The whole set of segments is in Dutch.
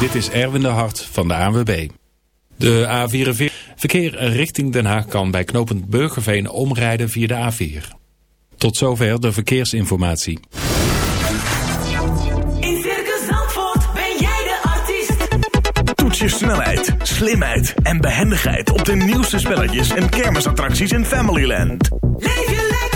Dit is Erwin de Hart van de ANWB. De A44 verkeer richting Den Haag kan bij knooppunt Burgerveen omrijden via de A4. Tot zover de verkeersinformatie. In Circus Zandvoort ben jij de artiest. Toets je snelheid, slimheid en behendigheid op de nieuwste spelletjes en kermisattracties in Familyland. Leef je lekker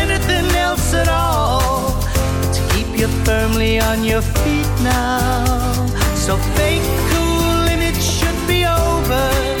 on your feet now. So fake cool it should be over.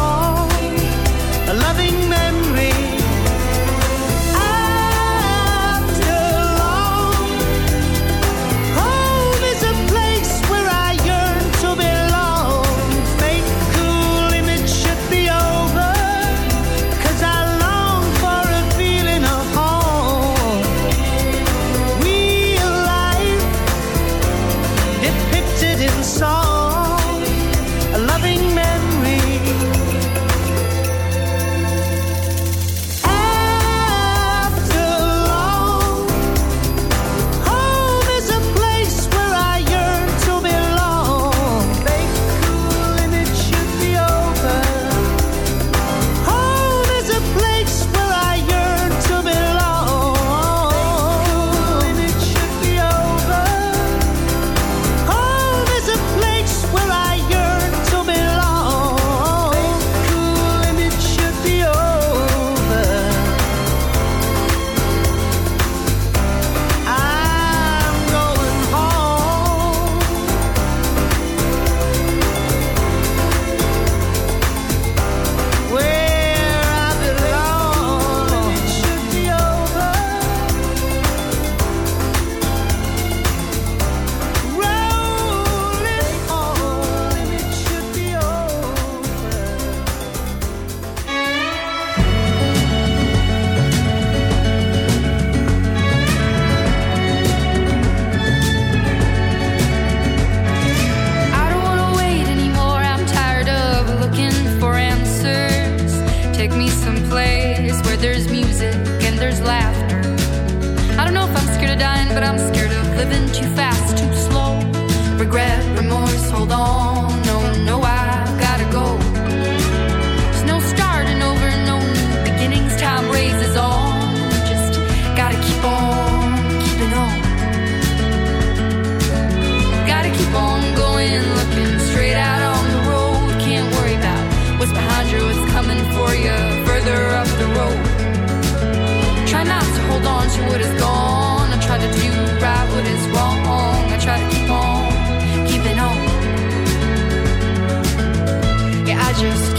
Just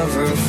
never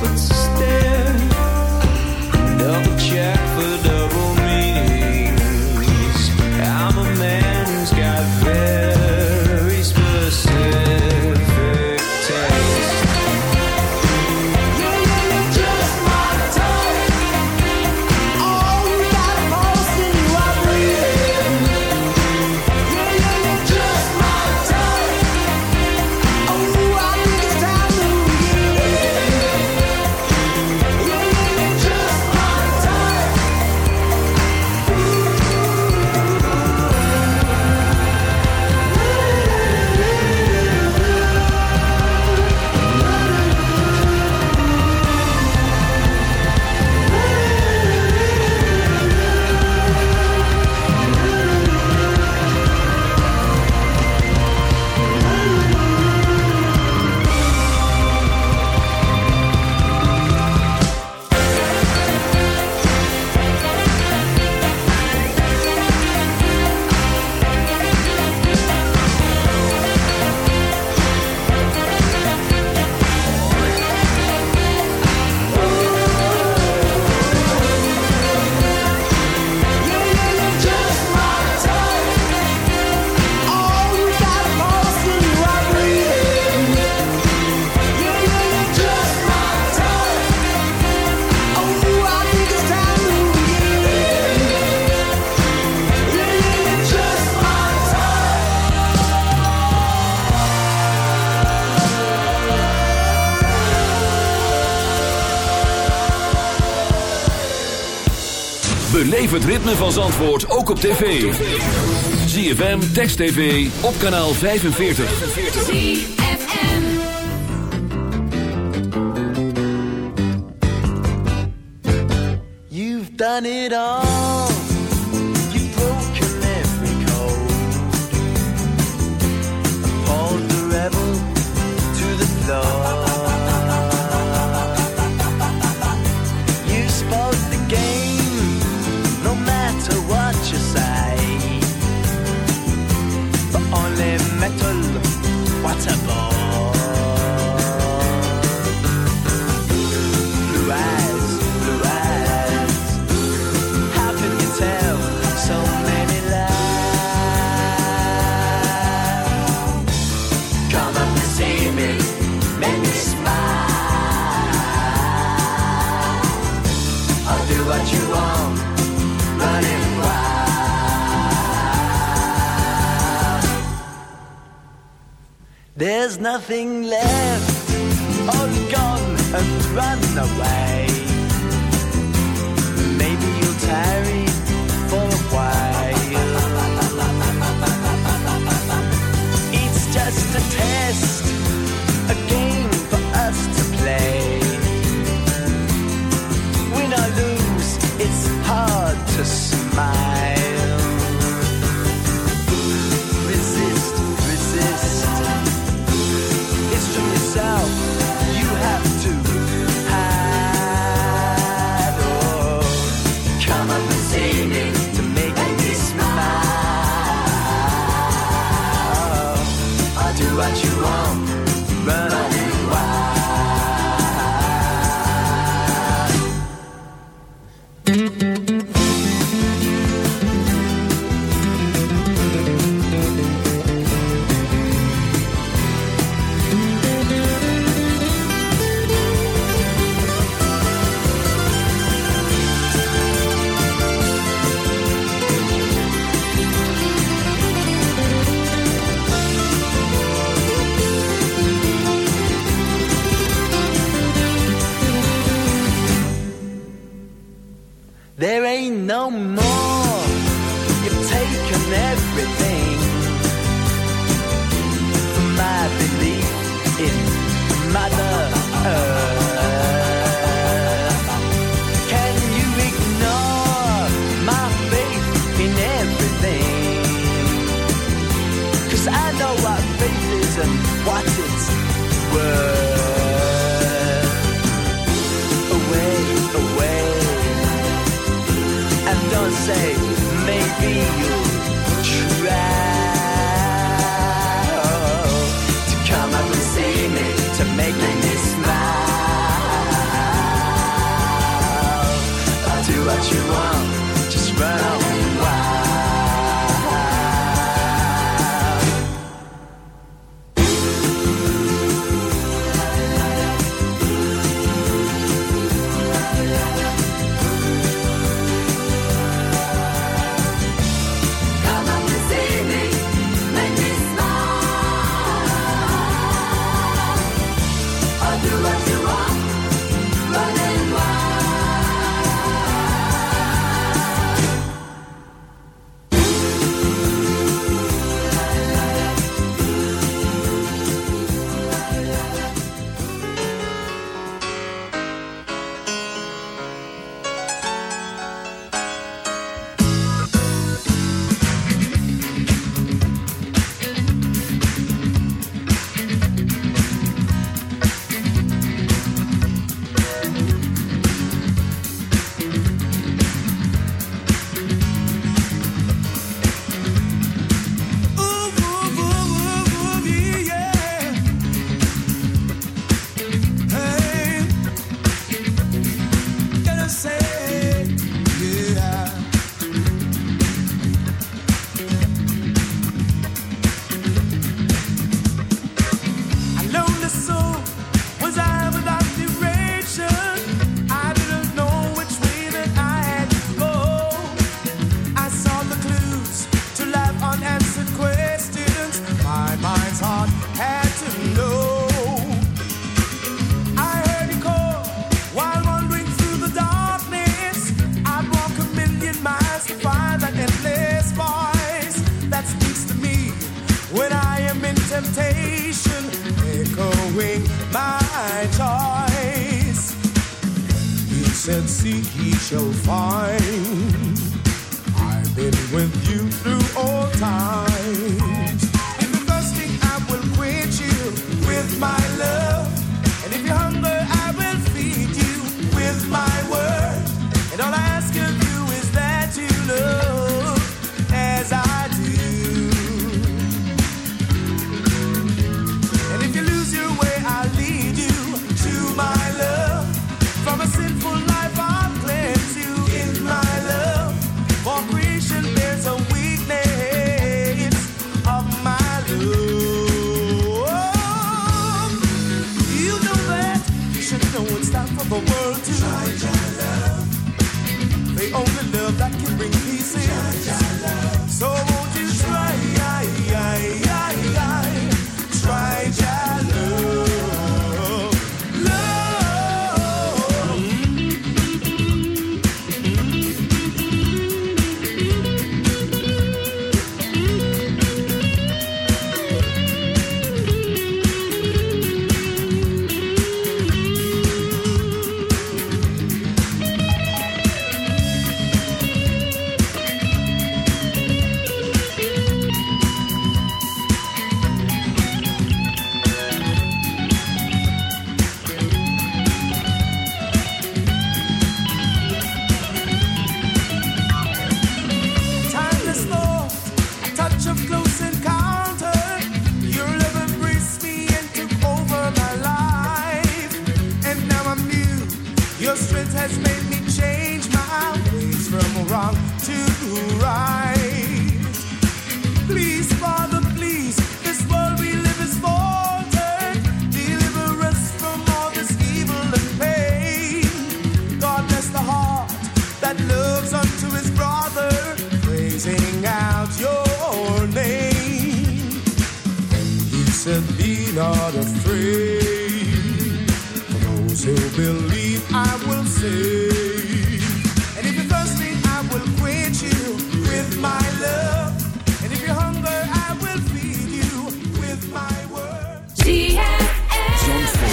but ritme van Zandvoort ook op tv. ZFM, Text TV, op kanaal 45. ZFM You've done it all There's nothing left, all gone and run away. Shall find.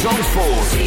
Zandvoort.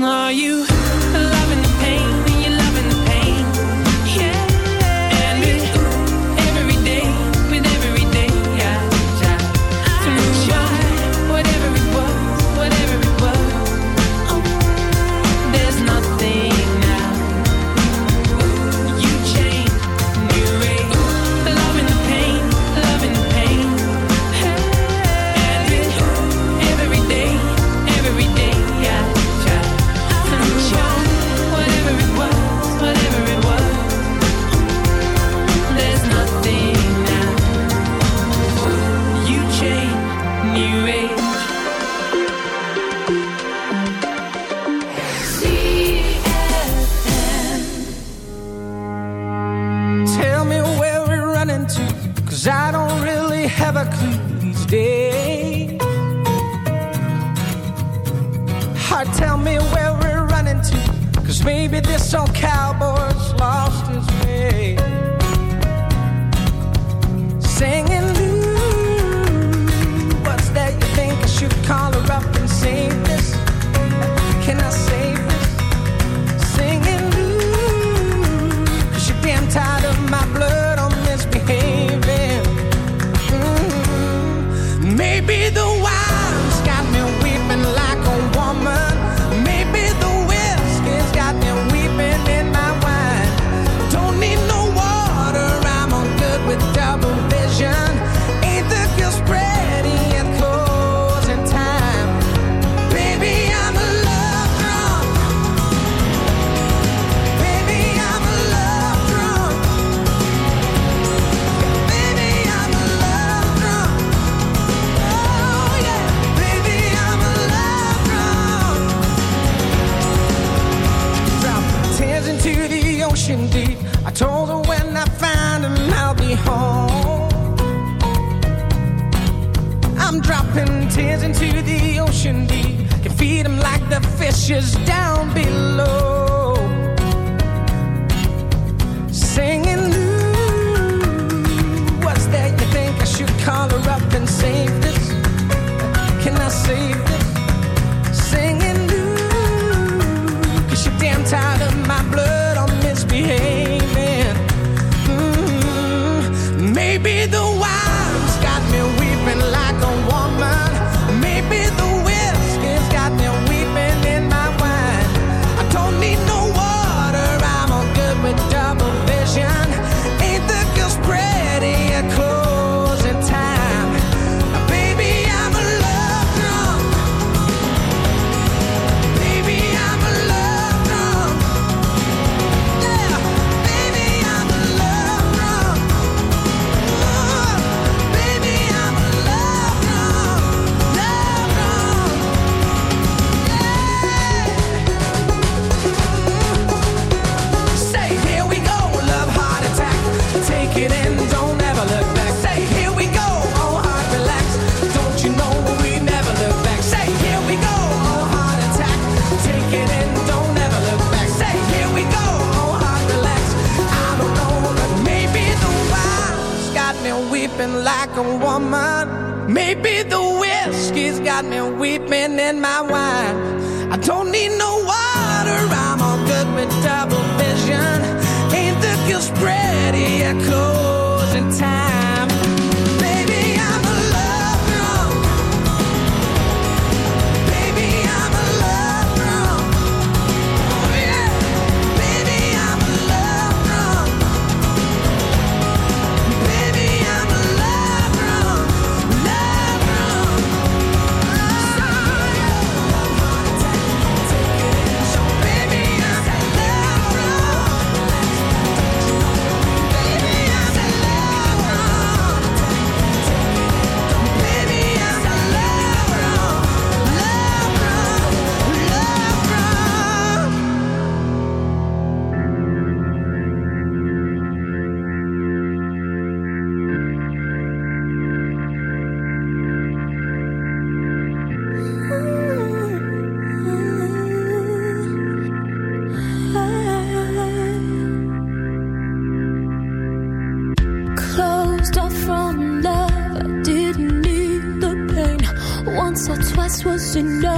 Are you? baby, this all counts. just down. got me weeping in my wine. I don't need no water, I'm all good with double vision. Ain't the guilt spread, it closing time. to know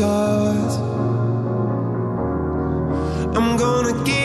stars. I'm gonna give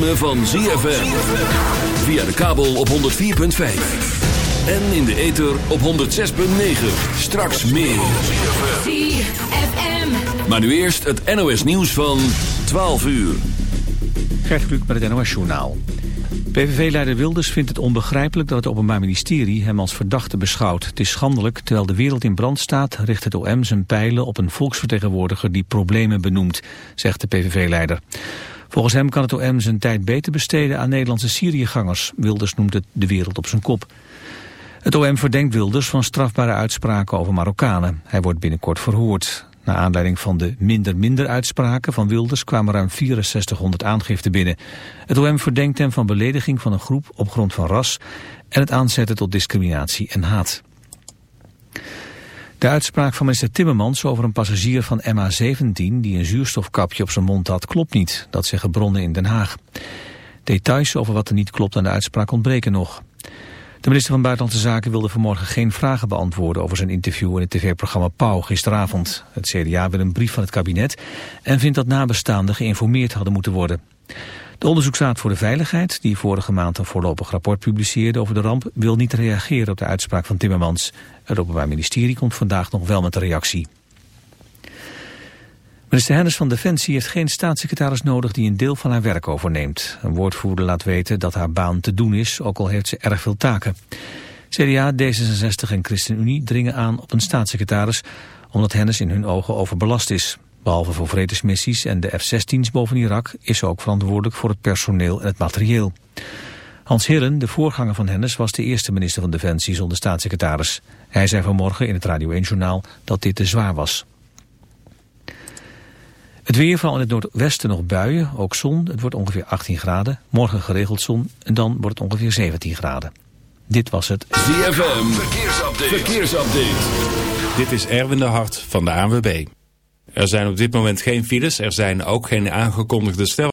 ritme van ZFM. Via de kabel op 104.5. En in de ether op 106.9. Straks meer. Maar nu eerst het NOS nieuws van 12 uur. Gert Kluk met het NOS Journaal. PVV-leider Wilders vindt het onbegrijpelijk dat het Openbaar Ministerie hem als verdachte beschouwt. Het is schandelijk, terwijl de wereld in brand staat, richt het OM zijn pijlen op een volksvertegenwoordiger die problemen benoemt, zegt de PVV-leider. Volgens hem kan het OM zijn tijd beter besteden aan Nederlandse Syriëgangers. Wilders noemt het de wereld op zijn kop. Het OM verdenkt Wilders van strafbare uitspraken over Marokkanen. Hij wordt binnenkort verhoord. Na aanleiding van de minder-minder uitspraken van Wilders kwamen ruim 6400 aangiften binnen. Het OM verdenkt hem van belediging van een groep op grond van ras en het aanzetten tot discriminatie en haat. De uitspraak van minister Timmermans over een passagier van MH17 die een zuurstofkapje op zijn mond had klopt niet. Dat zeggen bronnen in Den Haag. Details over wat er niet klopt aan de uitspraak ontbreken nog. De minister van Buitenlandse Zaken wilde vanmorgen geen vragen beantwoorden over zijn interview in het tv-programma Pauw gisteravond. Het CDA wil een brief van het kabinet en vindt dat nabestaanden geïnformeerd hadden moeten worden. De onderzoeksraad voor de veiligheid, die vorige maand een voorlopig rapport publiceerde over de ramp, wil niet reageren op de uitspraak van Timmermans. Het Openbaar Ministerie komt vandaag nog wel met een reactie. Minister Hennis van Defensie heeft geen staatssecretaris nodig die een deel van haar werk overneemt. Een woordvoerder laat weten dat haar baan te doen is, ook al heeft ze erg veel taken. CDA, D66 en ChristenUnie dringen aan op een staatssecretaris, omdat Hennis in hun ogen overbelast is. Behalve voor vredesmissies en de F-16's boven Irak is ze ook verantwoordelijk voor het personeel en het materieel. Hans Hillen, de voorganger van Hennis, was de eerste minister van Defensie zonder staatssecretaris. Hij zei vanmorgen in het Radio 1-journaal dat dit te zwaar was. Het weer, vooral in het noordwesten nog buien, ook zon. Het wordt ongeveer 18 graden. Morgen geregeld zon en dan wordt het ongeveer 17 graden. Dit was het ZFM, verkeersupdate. verkeersupdate. Dit is Erwin de Hart van de ANWB. Er zijn op dit moment geen files, er zijn ook geen aangekondigde stel.